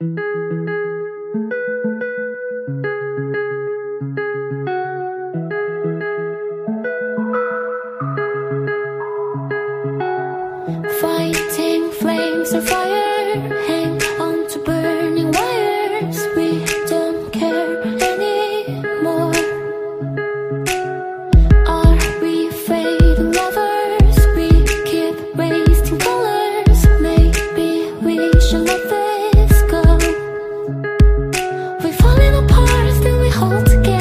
Fighting flames are fighting hold together.